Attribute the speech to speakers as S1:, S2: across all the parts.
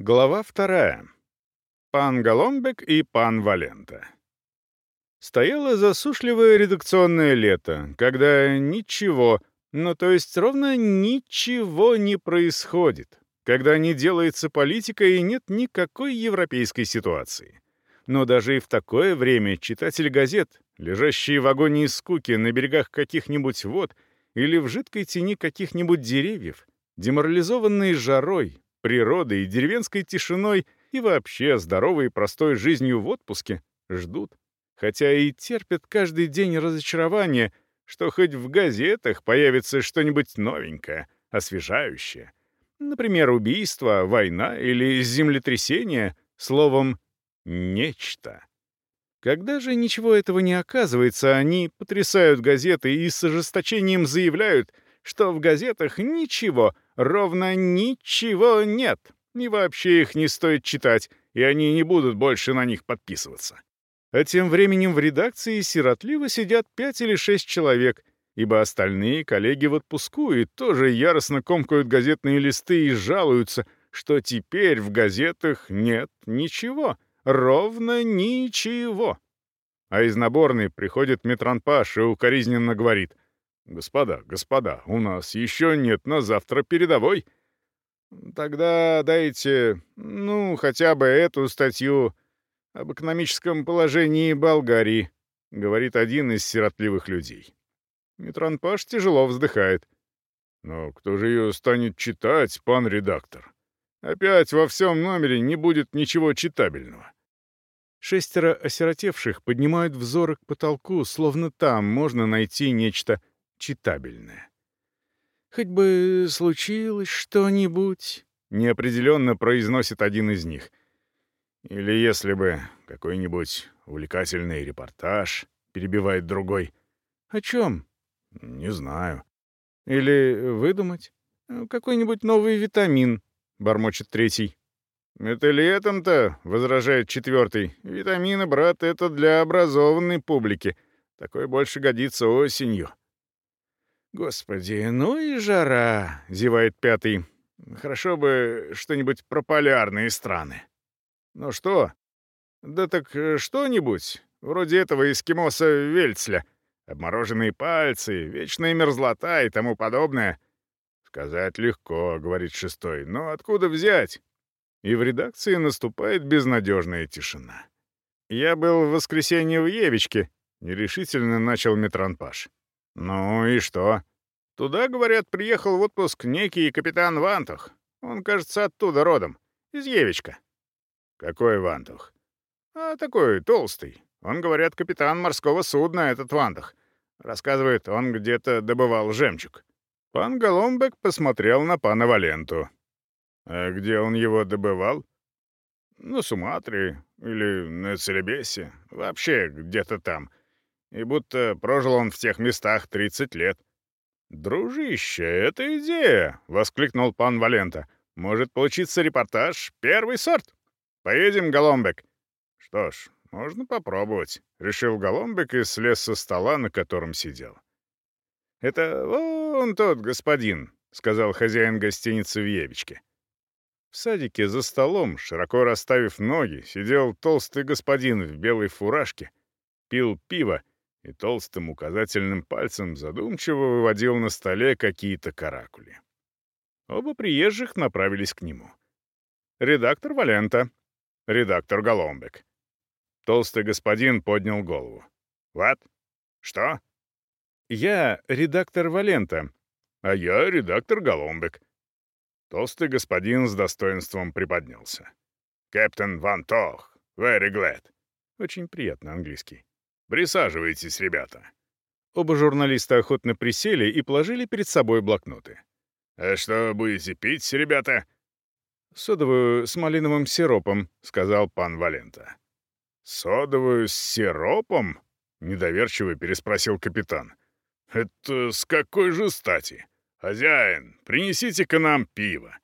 S1: Глава вторая. Пан Голомбек и пан Валента. Стояло засушливое редакционное лето, когда ничего, ну то есть ровно ничего не происходит, когда не делается политика и нет никакой европейской ситуации. Но даже и в такое время читатель газет, лежащие в агонии скуки на берегах каких-нибудь вод или в жидкой тени каких-нибудь деревьев, деморализованные жарой, природой и деревенской тишиной и вообще здоровой и простой жизнью в отпуске ждут. Хотя и терпят каждый день разочарование, что хоть в газетах появится что-нибудь новенькое, освежающее. Например, убийство, война или землетрясение, словом, нечто. Когда же ничего этого не оказывается, они потрясают газеты и с ожесточением заявляют, что в газетах ничего — ровно ничего нет, и вообще их не стоит читать, и они не будут больше на них подписываться. А тем временем в редакции сиротливо сидят пять или шесть человек, ибо остальные коллеги в отпуску и тоже яростно комкают газетные листы и жалуются, что теперь в газетах нет ничего, ровно ничего. А из наборной приходит Метранпаш и укоризненно говорит — «Господа, господа, у нас еще нет на завтра передовой». «Тогда дайте, ну, хотя бы эту статью об экономическом положении Болгарии», — говорит один из сиротливых людей. Митранпаш тяжело вздыхает. «Но кто же ее станет читать, пан редактор? Опять во всем номере не будет ничего читабельного». Шестеро осиротевших поднимают взоры к потолку, словно там можно найти нечто читабельное. «Хоть бы случилось что-нибудь», — неопределенно произносит один из них. «Или если бы какой-нибудь увлекательный репортаж», — перебивает другой. «О чем?» «Не знаю». «Или выдумать? Какой-нибудь новый витамин», — бормочет третий. «Это летом-то», — возражает четвертый. «Витамины, брат, это для образованной публики. Такой больше годится осенью». «Господи, ну и жара!» — зевает пятый. «Хорошо бы что-нибудь про полярные страны». «Ну что?» «Да так э, что-нибудь, вроде этого эскимоса Вельцля. Обмороженные пальцы, вечная мерзлота и тому подобное». «Сказать легко», — говорит шестой, — «но откуда взять?» И в редакции наступает безнадежная тишина. «Я был в воскресенье в Евичке», — нерешительно начал Метранпаш. «Ну и что?» «Туда, говорят, приехал в отпуск некий капитан Вантух. Он, кажется, оттуда родом, из Евичка». «Какой Вантух?» «А такой толстый. Он, говорят, капитан морского судна, этот Вантух. Рассказывает, он где-то добывал жемчуг». Пан Голомбек посмотрел на пана Валенту. «А где он его добывал?» «На Суматре или на Целебесе. Вообще где-то там и будто прожил он в тех местах 30 лет. «Дружище, это идея!» — воскликнул пан Валента. «Может получиться репортаж первый сорт. Поедем, Голомбек». «Что ж, можно попробовать», — решил Голомбек и слез со стола, на котором сидел. «Это вон тот господин», — сказал хозяин гостиницы в Евичке. В садике за столом, широко расставив ноги, сидел толстый господин в белой фуражке, пил пиво и толстым указательным пальцем задумчиво выводил на столе какие-то каракули. Оба приезжих направились к нему. Редактор Валента, редактор Голомбек. Толстый господин поднял голову. «What? Что?» «Я редактор Валента, а я редактор Голомбек». Толстый господин с достоинством приподнялся. «Кэптен Ван Тох, very glad». Очень приятно английский. «Присаживайтесь, ребята». Оба журналиста охотно присели и положили перед собой блокноты. «А что будете пить, ребята?» «Содовую с малиновым сиропом», — сказал пан Валента. «Содовую с сиропом?» — недоверчиво переспросил капитан. «Это с какой же стати? Хозяин, принесите-ка нам пиво».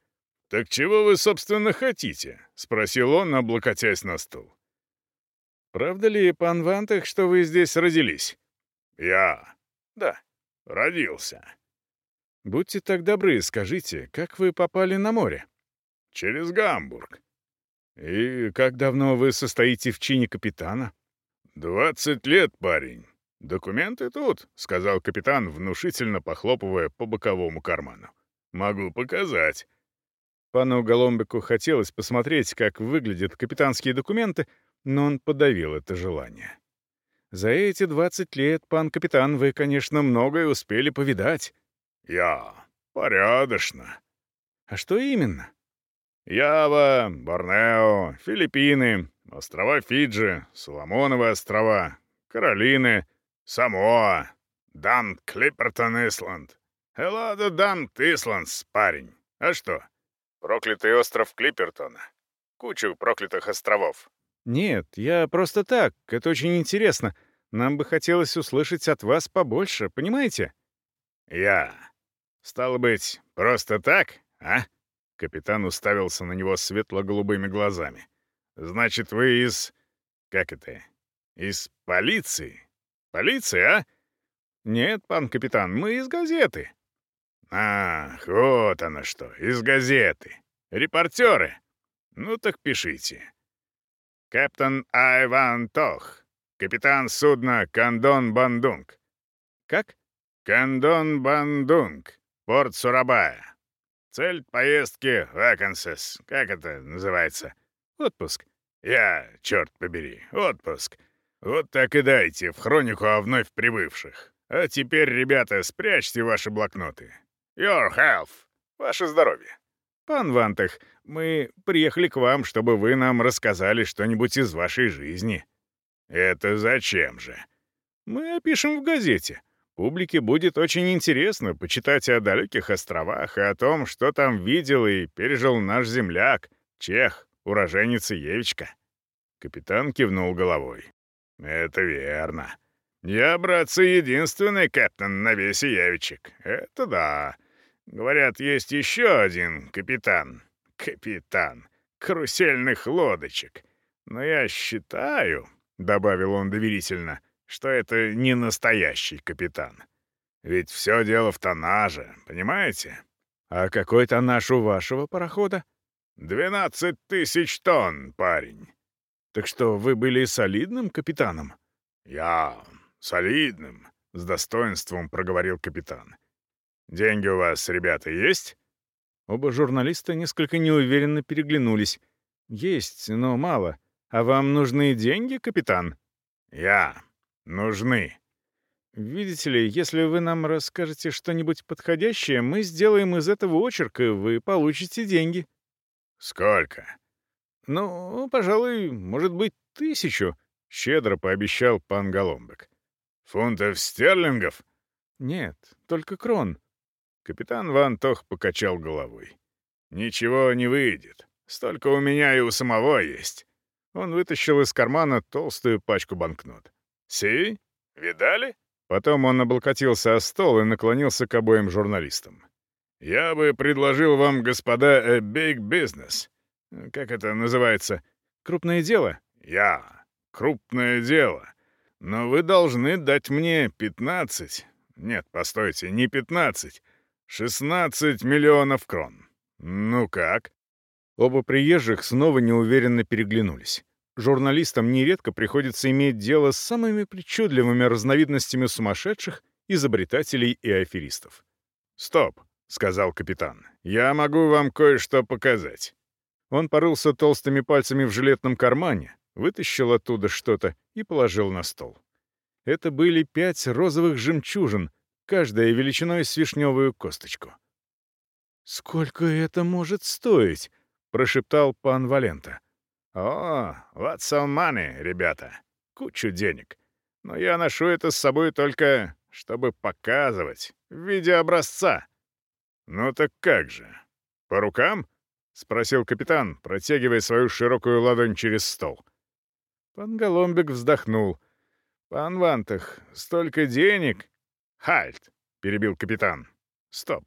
S1: «Так чего вы, собственно, хотите?» — спросил он, облокотясь на стул. «Правда ли, пан Вантах, что вы здесь родились?» «Я? Да, родился». «Будьте так добры, скажите, как вы попали на море?» через Гамбург. И как давно вы состоите в чине капитана? Двадцать лет, парень. Документы тут, сказал капитан, внушительно похлопывая по боковому карману. Могу показать. Пану Голомбику хотелось посмотреть, как выглядят капитанские документы, но он подавил это желание. За эти двадцать лет, пан капитан, вы, конечно, многое успели повидать. Я порядочно. А что именно? Ява, Борнео, Филиппины, острова Фиджи, Соломоновы острова, Каролины, Самоа, Дант Клиппертон Исланд. Эллада Дант Исландс, парень. А что? Проклятый остров Клиппертона. Кучу проклятых островов. Нет, я просто так. Это очень интересно. Нам бы хотелось услышать от вас побольше, понимаете? Я. Стало быть, просто так, а? Капитан уставился на него светло-голубыми глазами. Значит, вы из... Как это? Из полиции? Полиции, а? Нет, пан капитан, мы из газеты. Ах, вот оно что, из газеты. Репортеры. Ну так пишите. Капитан Айван Тох, Капитан судна Кандон Бандунг. Как? Кандон Бандунг. Порт Сурабая. Цель поездки — вакансес. Как это называется? Отпуск. Я, черт побери, отпуск. Вот так и дайте в хронику о вновь прибывших. А теперь, ребята, спрячьте ваши блокноты. Your health. Ваше здоровье. Пан Вантах, мы приехали к вам, чтобы вы нам рассказали что-нибудь из вашей жизни. «Это зачем же?» «Мы опишем в газете. Публике будет очень интересно почитать о далеких островах и о том, что там видел и пережил наш земляк, чех, уроженец Евичка». Капитан кивнул головой. «Это верно. Я, братцы, единственный капитан на весь Евичек. Это да. Говорят, есть еще один капитан. Капитан. Карусельных лодочек. Но я считаю, — добавил он доверительно, — что это не настоящий капитан. Ведь все дело в тоннаже, понимаете? А какой тоннаж у вашего парохода? Двенадцать тысяч тонн, парень. Так что, вы были солидным капитаном? Я солидным, — с достоинством проговорил капитан. «Деньги у вас, ребята, есть?» Оба журналиста несколько неуверенно переглянулись. «Есть, но мало. «А вам нужны деньги, капитан?» «Я. Нужны». «Видите ли, если вы нам расскажете что-нибудь подходящее, мы сделаем из этого очерк, и вы получите деньги». «Сколько?» «Ну, пожалуй, может быть, тысячу», — щедро пообещал пан Голомбек. «Фунтов стерлингов?» «Нет, только крон». Капитан Ван Тох покачал головой. «Ничего не выйдет. Столько у меня и у самого есть. Он вытащил из кармана толстую пачку банкнот. «Си? Видали?» Потом он облокотился о стол и наклонился к обоим журналистам. «Я бы предложил вам, господа, a big business. Как это называется? Крупное дело?» «Я. Крупное дело. Но вы должны дать мне 15... Нет, постойте, не 15. 16 миллионов крон. Ну как?» Оба приезжих снова неуверенно переглянулись. Журналистам нередко приходится иметь дело с самыми причудливыми разновидностями сумасшедших, изобретателей и аферистов. «Стоп», — сказал капитан, — «я могу вам кое-что показать». Он порылся толстыми пальцами в жилетном кармане, вытащил оттуда что-то и положил на стол. Это были пять розовых жемчужин, каждая величиной с вишневую косточку. «Сколько это может стоить?» прошептал пан Валента. «О, вот some money, ребята. Кучу денег. Но я ношу это с собой только, чтобы показывать, в виде образца». «Ну так как же? По рукам?» — спросил капитан, протягивая свою широкую ладонь через стол. Пан Голомбик вздохнул. «Пан Вантах, столько денег...» «Хальт!» — перебил капитан. «Стоп.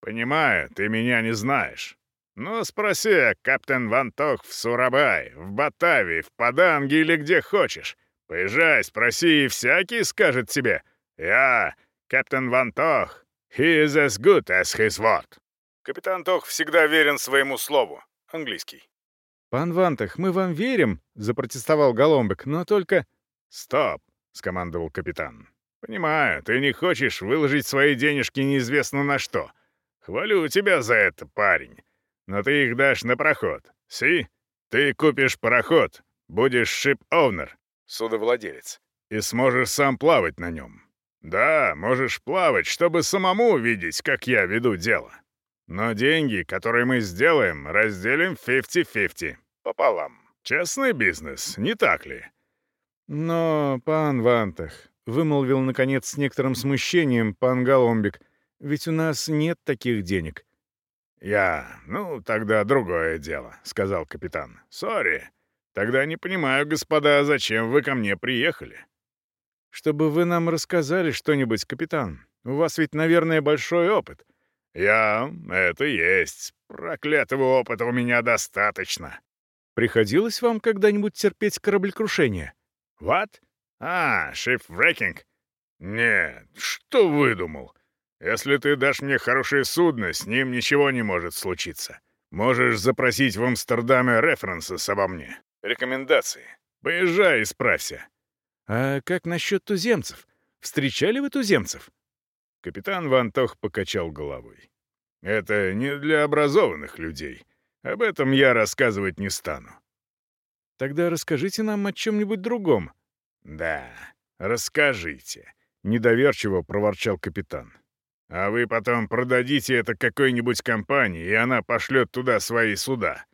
S1: Понимаю, ты меня не знаешь. Ну, спроси, капитан Вантох в Сурабай, в Батавии, в Паданге или где хочешь. Поезжай, спроси, и всякий скажет тебе. Я, капитан Вантох, he is as good as his word. Капитан Тох всегда верен своему слову, английский.
S2: «Пан Вантах, мы вам верим», — запротестовал Голомбек, «но только...»
S1: «Стоп», — скомандовал капитан. «Понимаю, ты не хочешь выложить свои денежки неизвестно на что. Хвалю тебя за это, парень. Но ты их дашь на проход. Си? Ты купишь пароход, будешь шип-овнер, судовладелец, и сможешь сам плавать на нем. Да, можешь плавать, чтобы самому увидеть, как я веду дело. Но деньги, которые мы сделаем, разделим 50-50. Пополам. Честный бизнес, не так ли?
S2: Но, пан Вантах, вымолвил, наконец, с некоторым смущением пан Голомбик, ведь у нас нет таких денег.
S1: «Я... Ну, тогда другое дело», — сказал капитан. «Сори. Тогда не понимаю, господа, зачем вы ко мне приехали?»
S2: «Чтобы вы нам рассказали что-нибудь, капитан. У вас ведь, наверное, большой опыт».
S1: «Я... Это есть. Проклятого опыта у меня достаточно».
S2: «Приходилось вам когда-нибудь терпеть кораблекрушение?»
S1: «What? А, шифрекинг? Нет, что выдумал? Если ты дашь мне хорошее судно, с ним ничего не может случиться. Можешь запросить в Амстердаме референсы обо мне. Рекомендации. Поезжай и справься.
S2: А как насчет туземцев? Встречали вы туземцев?
S1: Капитан Вантох покачал головой. Это не для образованных людей. Об этом я рассказывать не стану.
S2: Тогда расскажите нам о чем-нибудь другом.
S1: Да, расскажите, недоверчиво проворчал капитан. А вы потом продадите это какой-нибудь компании, и она пошлет туда свои суда.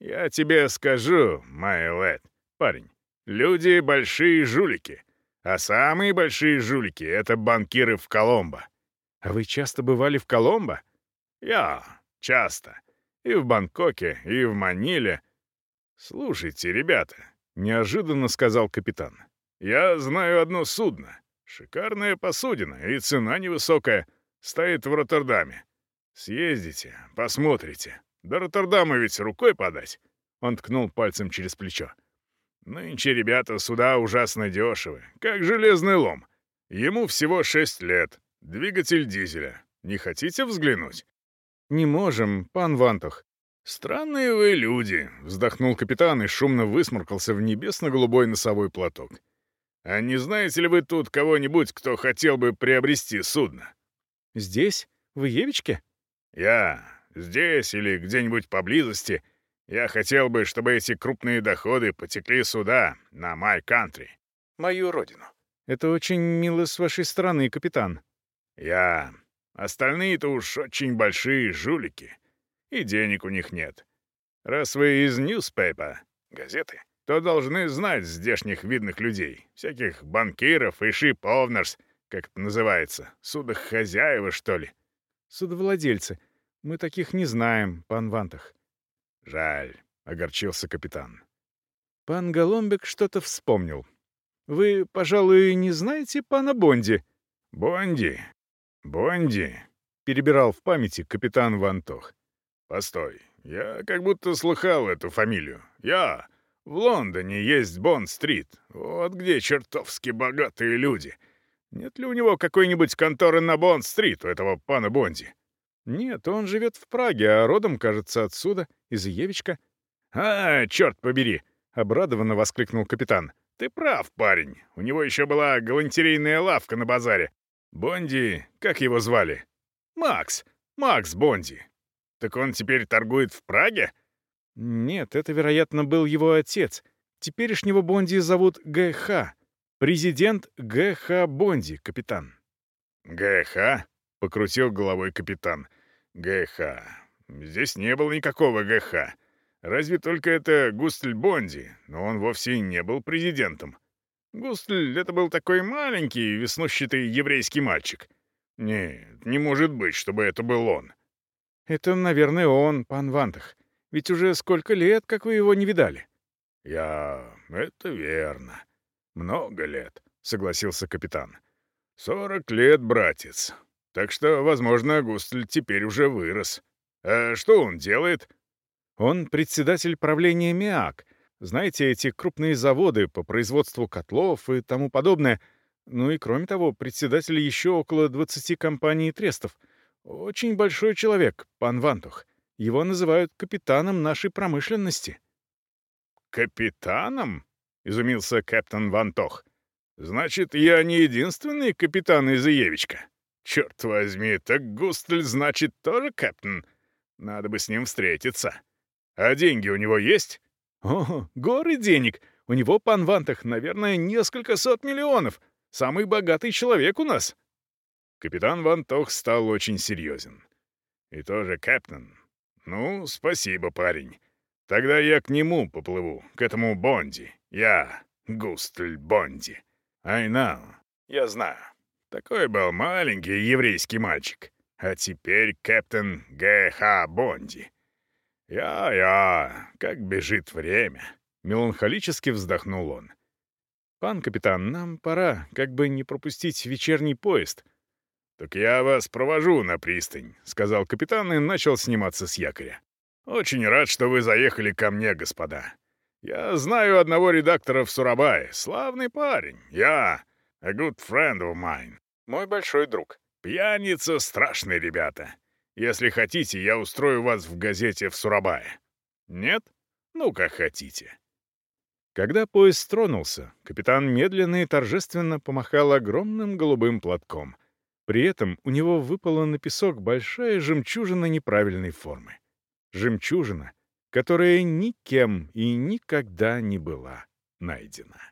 S1: Я тебе скажу, Майлет, парень, люди — большие жулики. А самые большие жулики — это банкиры в Коломбо.
S2: А вы часто бывали в Коломбо?
S1: Я часто. И в Бангкоке, и в Маниле. Слушайте, ребята, — неожиданно сказал капитан. Я знаю одно судно. Шикарная посудина, и цена невысокая — Стоит в Роттердаме. Съездите, посмотрите. До Роттердама ведь рукой подать». Он ткнул пальцем через плечо. «Нынче ребята сюда ужасно дешевы, как железный лом. Ему всего шесть лет. Двигатель дизеля. Не хотите взглянуть?»
S2: «Не можем, пан Вантух».
S1: «Странные вы люди», — вздохнул капитан и шумно высморкался в небесно-голубой носовой платок. «А не знаете ли вы тут кого-нибудь, кто хотел бы приобрести судно?»
S2: Здесь? В Иевичке?»
S1: «Я. Здесь или где-нибудь поблизости. Я хотел бы, чтобы эти крупные доходы потекли сюда, на май кантри, мою родину».
S2: «Это очень мило с вашей стороны, капитан».
S1: «Я. Остальные-то уж очень большие жулики. И денег у них нет. Раз вы из Newspaper, газеты, то должны знать здешних видных людей, всяких банкиров и шип-овнерс, как это называется? Судохозяева, что ли?
S2: Судовладельцы. Мы таких не знаем, пан Вантах.
S1: Жаль, — огорчился капитан.
S2: Пан Голомбек что-то вспомнил. Вы, пожалуй, не знаете пана Бонди?
S1: Бонди? Бонди?
S2: Перебирал в памяти капитан Вантох.
S1: Постой, я как будто слыхал эту фамилию. Я... В Лондоне есть Бонд-стрит. Вот где чертовски богатые люди — нет ли у него какой-нибудь конторы на Бонд-стрит, у этого пана Бонди?
S2: Нет, он живет в Праге, а родом, кажется, отсюда, из Евичка.
S1: «А, черт побери!» — обрадованно воскликнул капитан. «Ты прав, парень. У него еще была галантерейная лавка на базаре. Бонди, как его звали? Макс. Макс Бонди. Так он теперь торгует в Праге?»
S2: «Нет, это, вероятно, был его отец. Теперешнего Бонди зовут Г.Х. Президент Г.Х. Бонди, капитан.
S1: Г.Х.? Покрутил головой капитан. Г.Х. Здесь не было никакого Г.Х. Разве только это Густль Бонди, но он вовсе не был президентом. Густль — это был такой маленький, веснущатый еврейский мальчик. Нет, не может быть, чтобы это был он.
S2: Это, наверное, он, пан Вантах. Ведь уже сколько лет, как вы его не видали.
S1: Я... Это верно. «Много лет», — согласился капитан. «Сорок лет, братец. Так что, возможно, Густль теперь уже вырос. А что он делает?»
S2: «Он председатель правления МИАК. Знаете, эти крупные заводы по производству котлов и тому подобное. Ну и, кроме того, председатель еще около 20 компаний и трестов. Очень большой человек, пан Вантух. Его называют капитаном нашей промышленности».
S1: «Капитаном?» — изумился капитан Вантох. «Значит, я не единственный капитан Изыевичка? Черт возьми, так Густль, значит, тоже капитан? Надо бы с ним встретиться. А деньги у него есть?»
S2: «О, горы денег! У него, пан Вантах, наверное, несколько сот миллионов. Самый богатый человек у нас».
S1: Капитан Вантох стал очень серьезен. «И тоже капитан. Ну, спасибо, парень. Тогда я к нему поплыву, к этому Бонди. Я Густль Бонди. I know. Я знаю. Такой был маленький еврейский мальчик. А теперь капитан Г.Х. Бонди. «Я-я, как бежит время!» — меланхолически вздохнул он.
S2: «Пан капитан, нам пора, как бы не пропустить вечерний поезд».
S1: «Так я вас провожу на пристань», — сказал капитан и начал сниматься с якоря. «Очень рад, что вы заехали ко мне, господа. Я знаю одного редактора в Сурабае. Славный парень. Я... A good friend of mine.
S2: Мой большой друг.
S1: Пьяница — страшные ребята. Если хотите, я устрою вас в газете в Сурабае. Нет? Ну, как хотите».
S2: Когда поезд тронулся, капитан медленно и торжественно помахал огромным голубым платком. При этом у него выпала на песок большая жемчужина неправильной формы. Жемчужина, которая никем и никогда не была найдена.